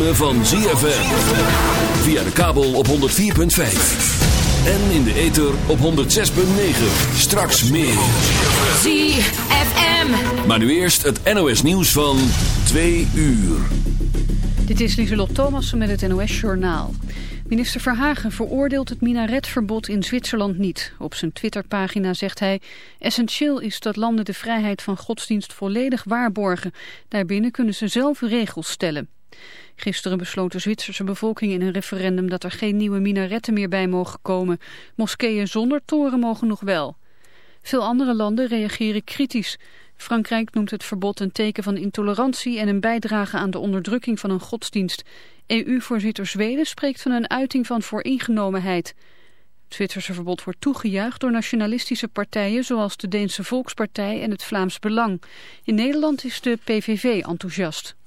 ritme van ZFM. Via de kabel op 104.5. En in de ether op 106.9. Straks meer. ZFM. Maar nu eerst het NOS nieuws van 2 uur. Dit is Lieselot Thomassen met het NOS-journaal. Minister Verhagen veroordeelt het minaretverbod in Zwitserland niet. Op zijn Twitterpagina zegt hij... Essentieel is dat landen de vrijheid van godsdienst volledig waarborgen. Daarbinnen kunnen ze zelf regels stellen. Gisteren besloot de Zwitserse bevolking in een referendum... dat er geen nieuwe minaretten meer bij mogen komen. Moskeeën zonder toren mogen nog wel. Veel andere landen reageren kritisch... Frankrijk noemt het verbod een teken van intolerantie en een bijdrage aan de onderdrukking van een godsdienst. EU-voorzitter Zweden spreekt van een uiting van vooringenomenheid. Het Zwitserse verbod wordt toegejuicht door nationalistische partijen zoals de Deense Volkspartij en het Vlaams Belang. In Nederland is de PVV enthousiast.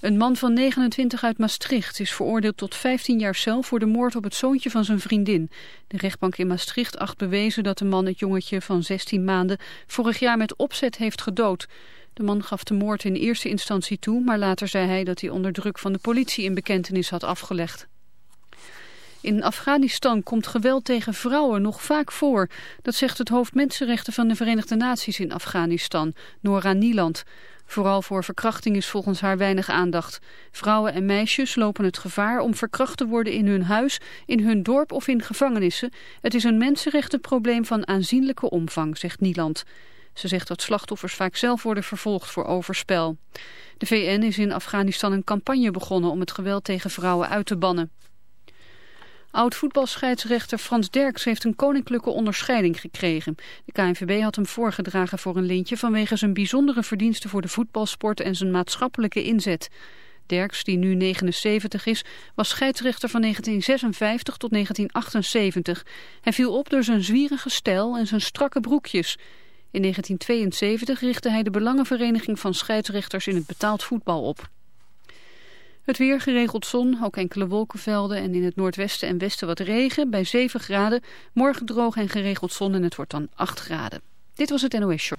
Een man van 29 uit Maastricht is veroordeeld tot 15 jaar cel voor de moord op het zoontje van zijn vriendin. De rechtbank in Maastricht acht bewezen dat de man het jongetje van 16 maanden vorig jaar met opzet heeft gedood. De man gaf de moord in eerste instantie toe, maar later zei hij dat hij onder druk van de politie in bekentenis had afgelegd. In Afghanistan komt geweld tegen vrouwen nog vaak voor. Dat zegt het hoofd Mensenrechten van de Verenigde Naties in Afghanistan, Nora Nieland. Vooral voor verkrachting is volgens haar weinig aandacht. Vrouwen en meisjes lopen het gevaar om verkracht te worden in hun huis, in hun dorp of in gevangenissen. Het is een mensenrechtenprobleem van aanzienlijke omvang, zegt Nieland. Ze zegt dat slachtoffers vaak zelf worden vervolgd voor overspel. De VN is in Afghanistan een campagne begonnen om het geweld tegen vrouwen uit te bannen. Oud-voetbalscheidsrechter Frans Derks heeft een koninklijke onderscheiding gekregen. De KNVB had hem voorgedragen voor een lintje vanwege zijn bijzondere verdiensten voor de voetbalsport en zijn maatschappelijke inzet. Derks, die nu 79 is, was scheidsrechter van 1956 tot 1978. Hij viel op door zijn zwierige stijl en zijn strakke broekjes. In 1972 richtte hij de Belangenvereniging van Scheidsrechters in het betaald voetbal op. Het weer geregeld zon, ook enkele wolkenvelden en in het noordwesten en westen wat regen bij 7 graden. Morgen droog en geregeld zon en het wordt dan 8 graden. Dit was het NOS Show.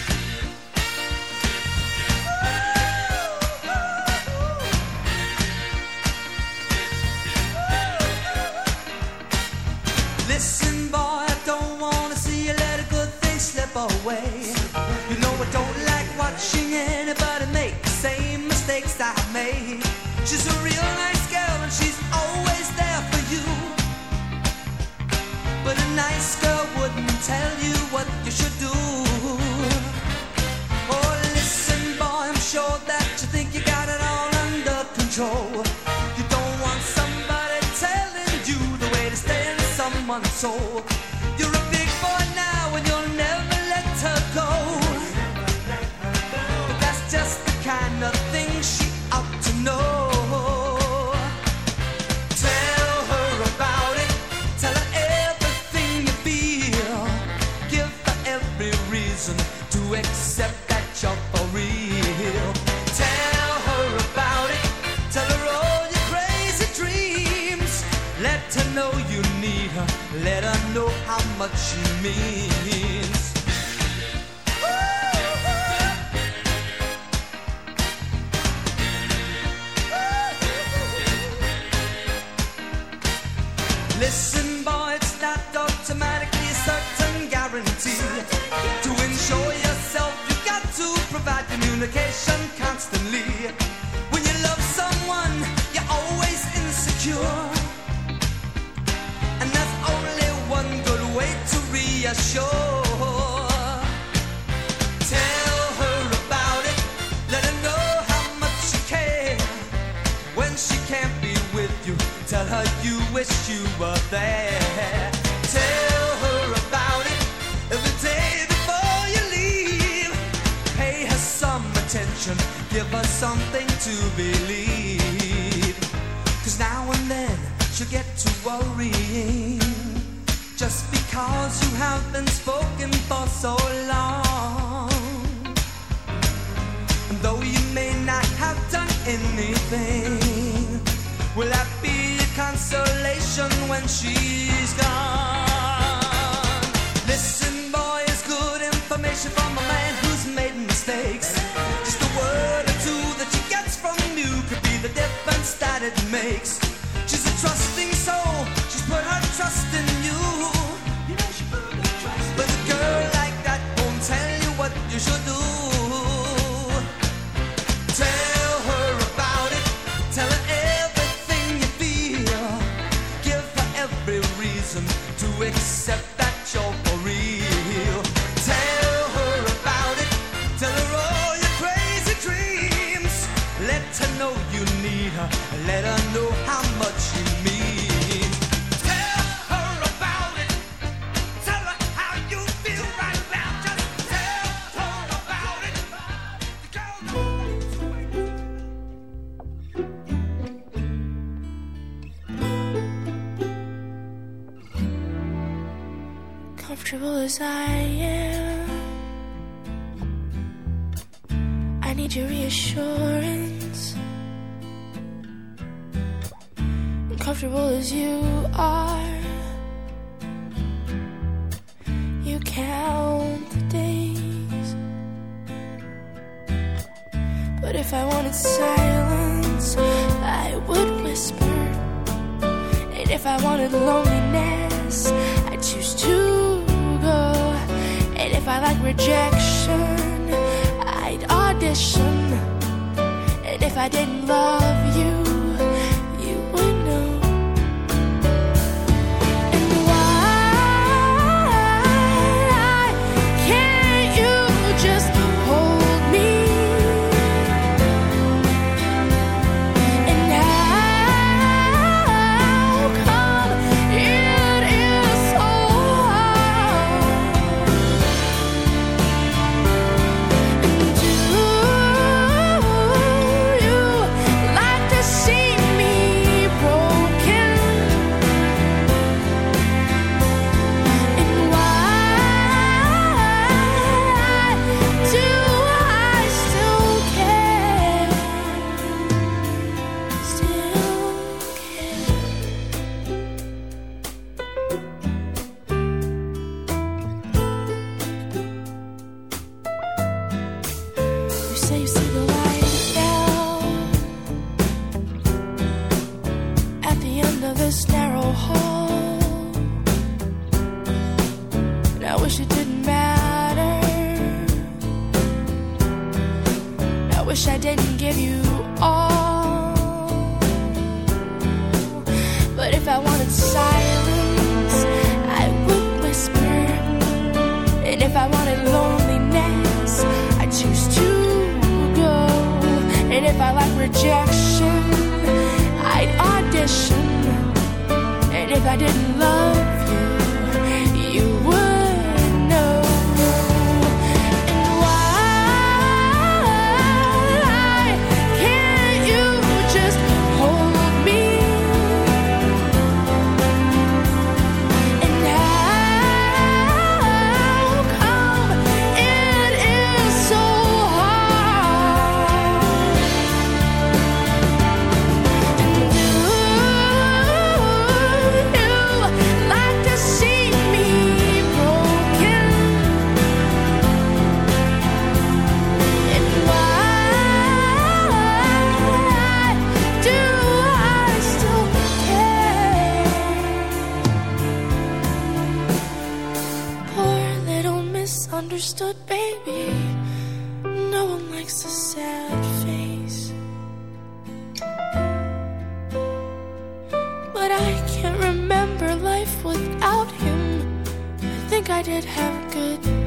tell you me. I did have a good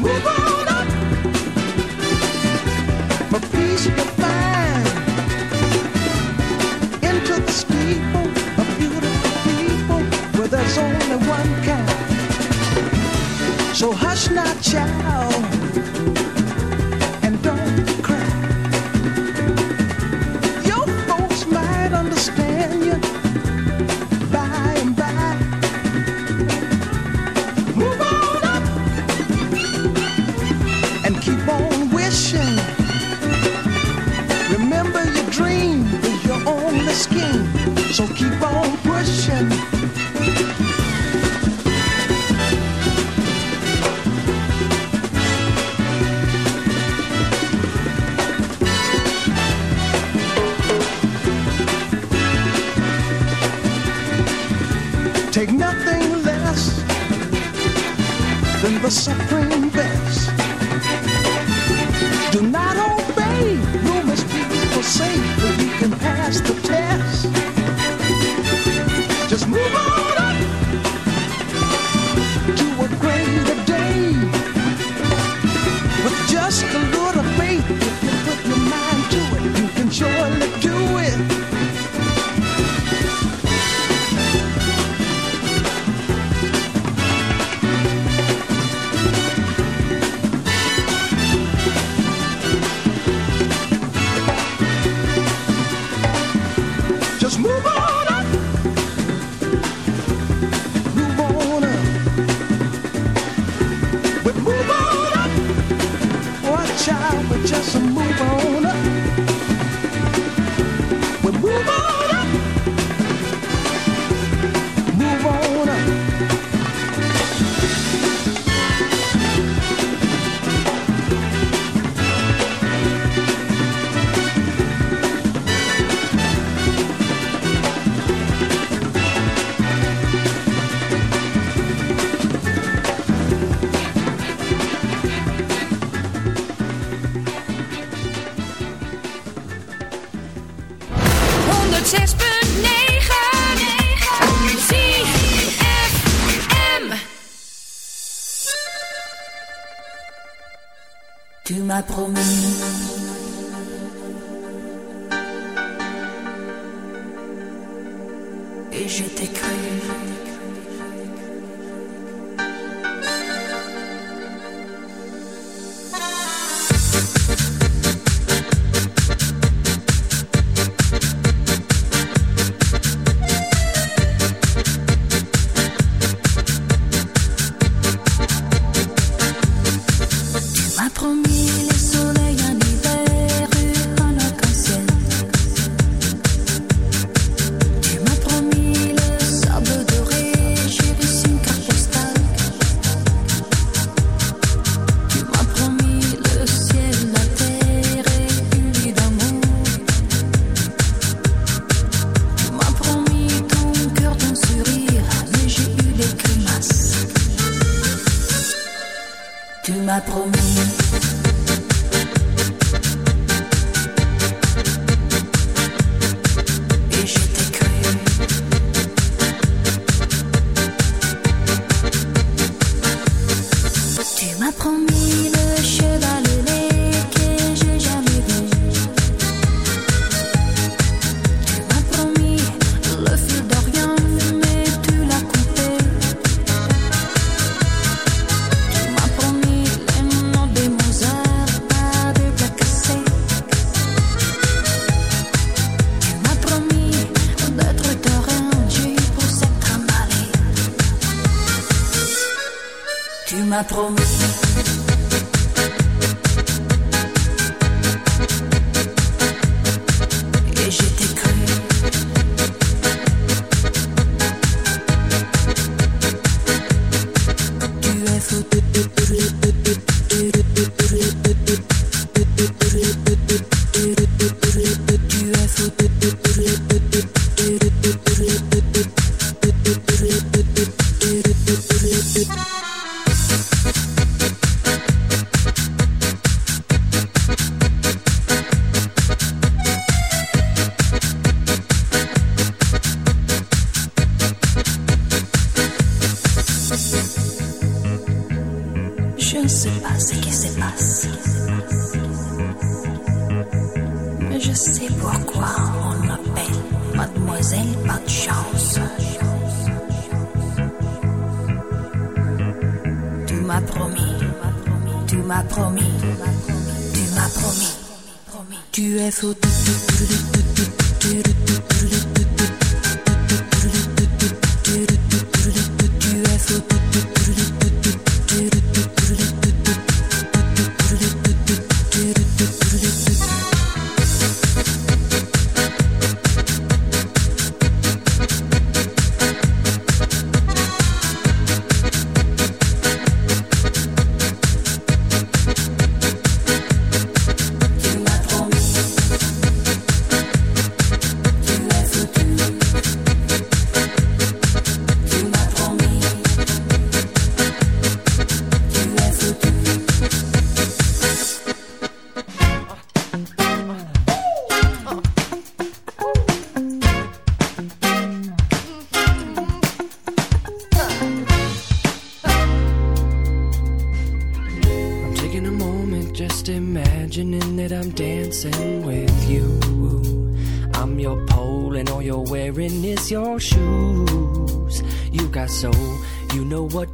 move on up. For peace you find into the of beautiful people where there's only one kind. So hush now, child. So keep on.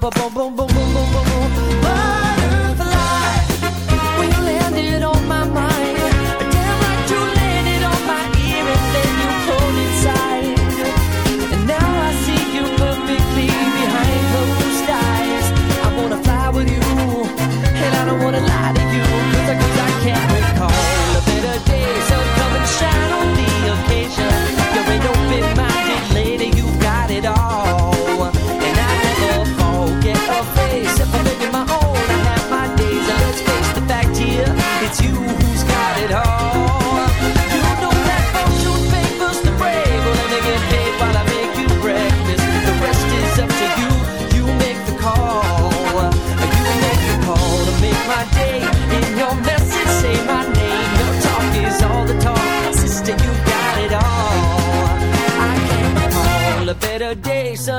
Ba ba ba ba. Butterfly, when you landed on my mind.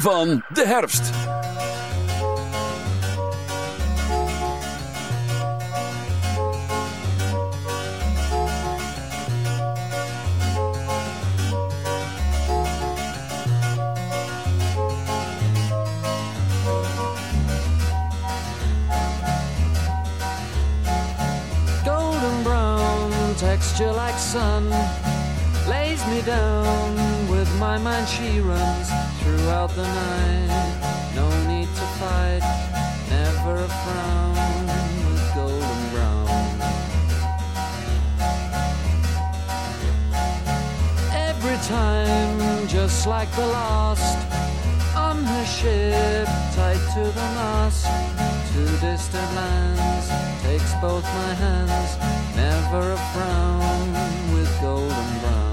van de herfst. golden brown texture like sun lays me down with my mind she runs throughout the night. No need to fight never a frown. With golden brown. Every time just like the last on her ship tied to the mast to distant lands takes both my hands never a frown with golden brown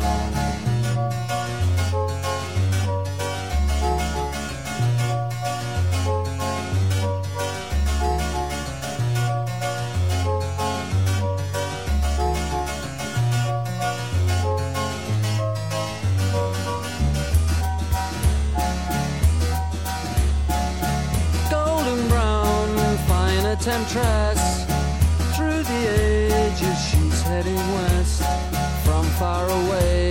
temptress. Through the ages she's heading west from far away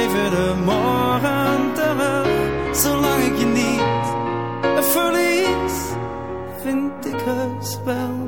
je de morgen terug, zolang ik je niet verlies, vind ik heus wel